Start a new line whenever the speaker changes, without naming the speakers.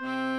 Mm-hmm.